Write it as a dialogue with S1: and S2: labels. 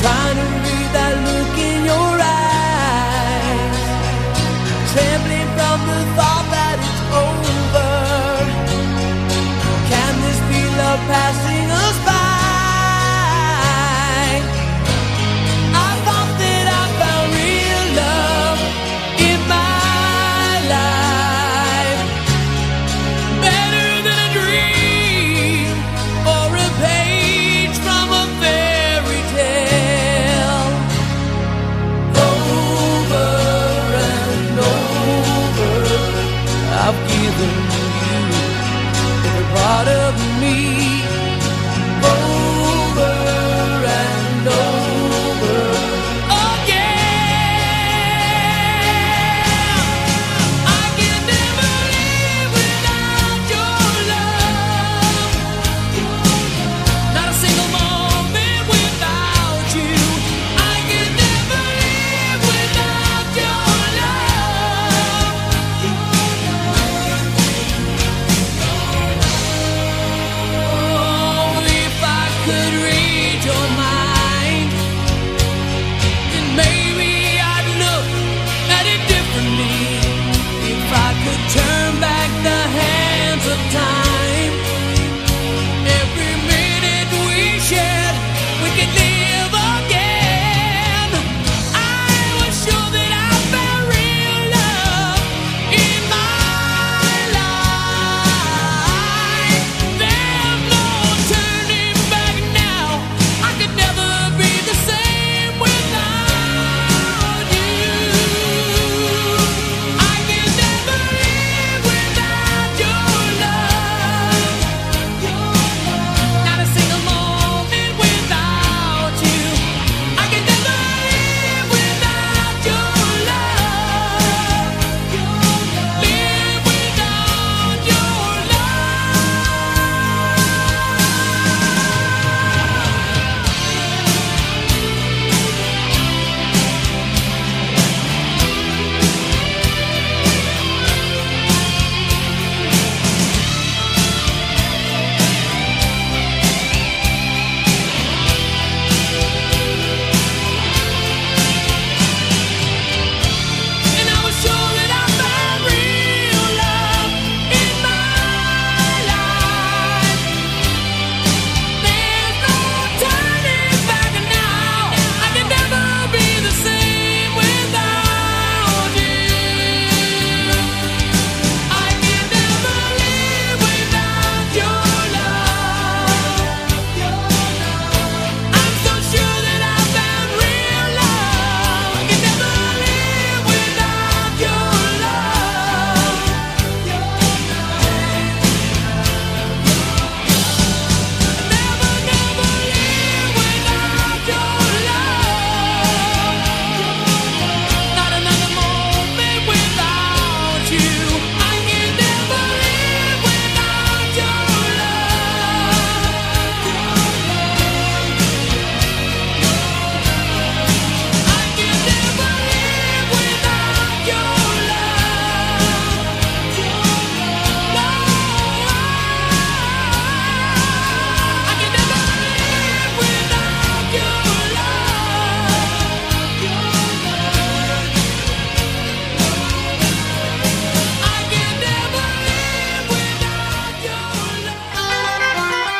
S1: trying to you're mine.